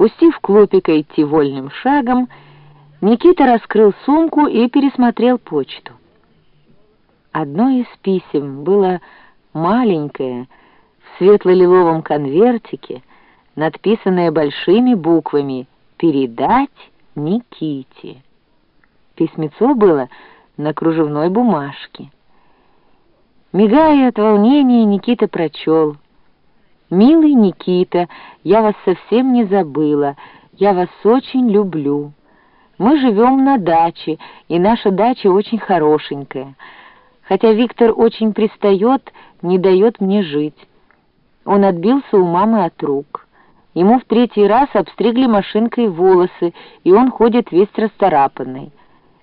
Пустив Клопика идти вольным шагом, Никита раскрыл сумку и пересмотрел почту. Одно из писем было маленькое, в светло-лиловом конвертике, надписанное большими буквами «Передать Никите». Письмецо было на кружевной бумажке. Мигая от волнения, Никита прочел. «Милый Никита, я вас совсем не забыла, я вас очень люблю. Мы живем на даче, и наша дача очень хорошенькая. Хотя Виктор очень пристает, не дает мне жить. Он отбился у мамы от рук». Ему в третий раз обстригли машинкой волосы, и он ходит весь расторапанный.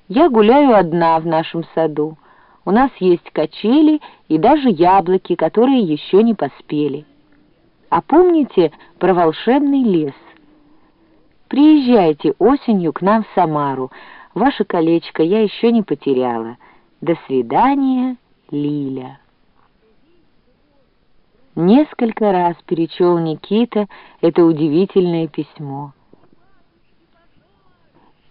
Я гуляю одна в нашем саду. У нас есть качели и даже яблоки, которые еще не поспели. А помните про волшебный лес? Приезжайте осенью к нам в Самару. Ваше колечко я еще не потеряла. До свидания, Лиля. Несколько раз перечел Никита это удивительное письмо.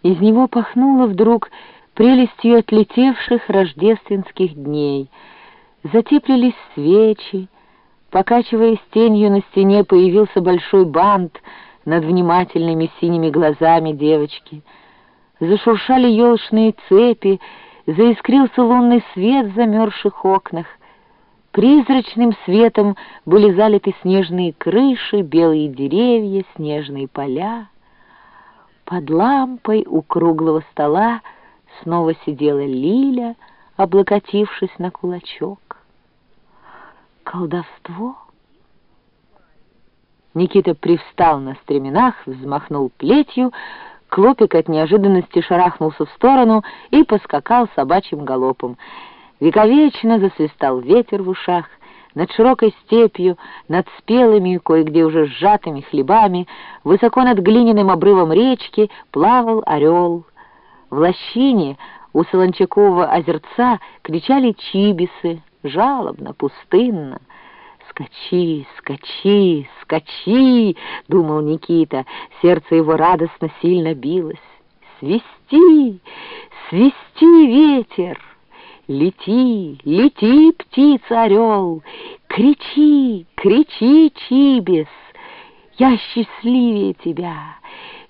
Из него пахнуло вдруг прелестью отлетевших рождественских дней. Затеплились свечи, покачиваясь тенью на стене, появился большой бант над внимательными синими глазами девочки. Зашуршали елочные цепи, заискрился лунный свет в замерзших окнах. Призрачным светом были залиты снежные крыши, белые деревья, снежные поля. Под лампой у круглого стола снова сидела Лиля, облокотившись на кулачок. Колдовство? Никита привстал на стременах, взмахнул плетью, Клопик от неожиданности шарахнулся в сторону и поскакал собачьим галопом. Вековечно засвистал ветер в ушах, над широкой степью, над спелыми, кое-где уже сжатыми хлебами, высоко над глиняным обрывом речки плавал орел. В лощине у Солончакового озерца кричали чибисы, жалобно, пустынно. «Скачи, скачи, скачи!» — думал Никита. Сердце его радостно сильно билось. «Свисти, свисти, ветер!» Лети, лети, птица-орел, кричи, кричи, чибис, я счастливее тебя,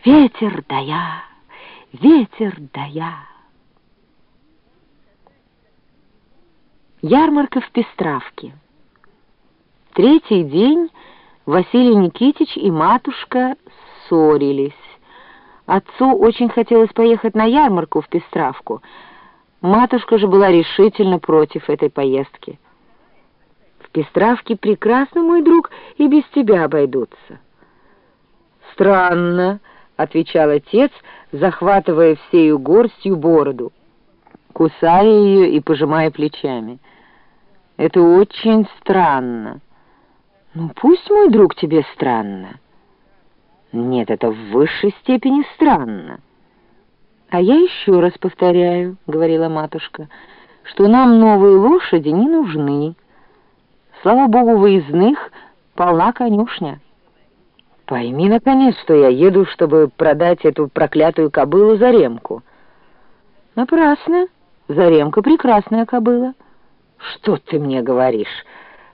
ветер да я, ветер да я. Ярмарка в Пестравке. Третий день Василий Никитич и матушка ссорились. Отцу очень хотелось поехать на ярмарку в Пестравку, Матушка же была решительно против этой поездки. В Пестравке прекрасно, мой друг, и без тебя обойдутся. Странно, — отвечал отец, захватывая всею горстью бороду, кусая ее и пожимая плечами. Это очень странно. Ну, пусть, мой друг, тебе странно. Нет, это в высшей степени странно. «А я еще раз повторяю», — говорила матушка, «что нам новые лошади не нужны. Слава богу, выездных полна конюшня». «Пойми, наконец, что я еду, чтобы продать эту проклятую кобылу за ремку». «Напрасно. Заремка прекрасная кобыла». «Что ты мне говоришь?»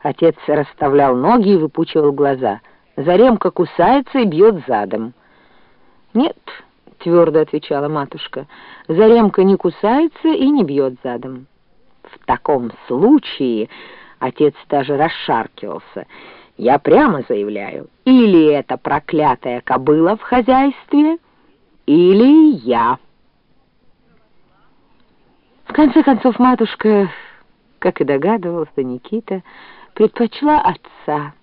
Отец расставлял ноги и выпучивал глаза. Заремка кусается и бьет задом. «Нет» твердо отвечала матушка. Заремка не кусается и не бьет задом. В таком случае отец даже расшаркивался. Я прямо заявляю, или это проклятая кобыла в хозяйстве, или я. В конце концов матушка, как и догадывался Никита, предпочла отца.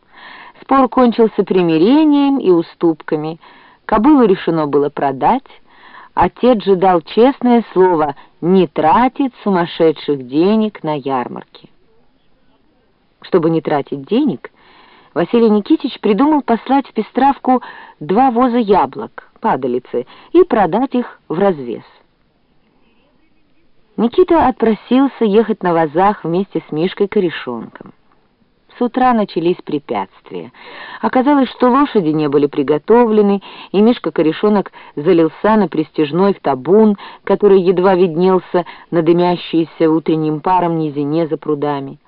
Спор кончился примирением и уступками — Кобылу решено было продать. Отец же дал честное слово не тратить сумасшедших денег на ярмарки. Чтобы не тратить денег, Василий Никитич придумал послать в Пестравку два воза яблок, падалицы, и продать их в развес. Никита отпросился ехать на вазах вместе с Мишкой Корешонком. с утра начались препятствия. Оказалось, что лошади не были приготовлены, и Мишка-корешонок залился на пристежной в табун, который едва виднелся на дымящейся утренним паром низине за прудами.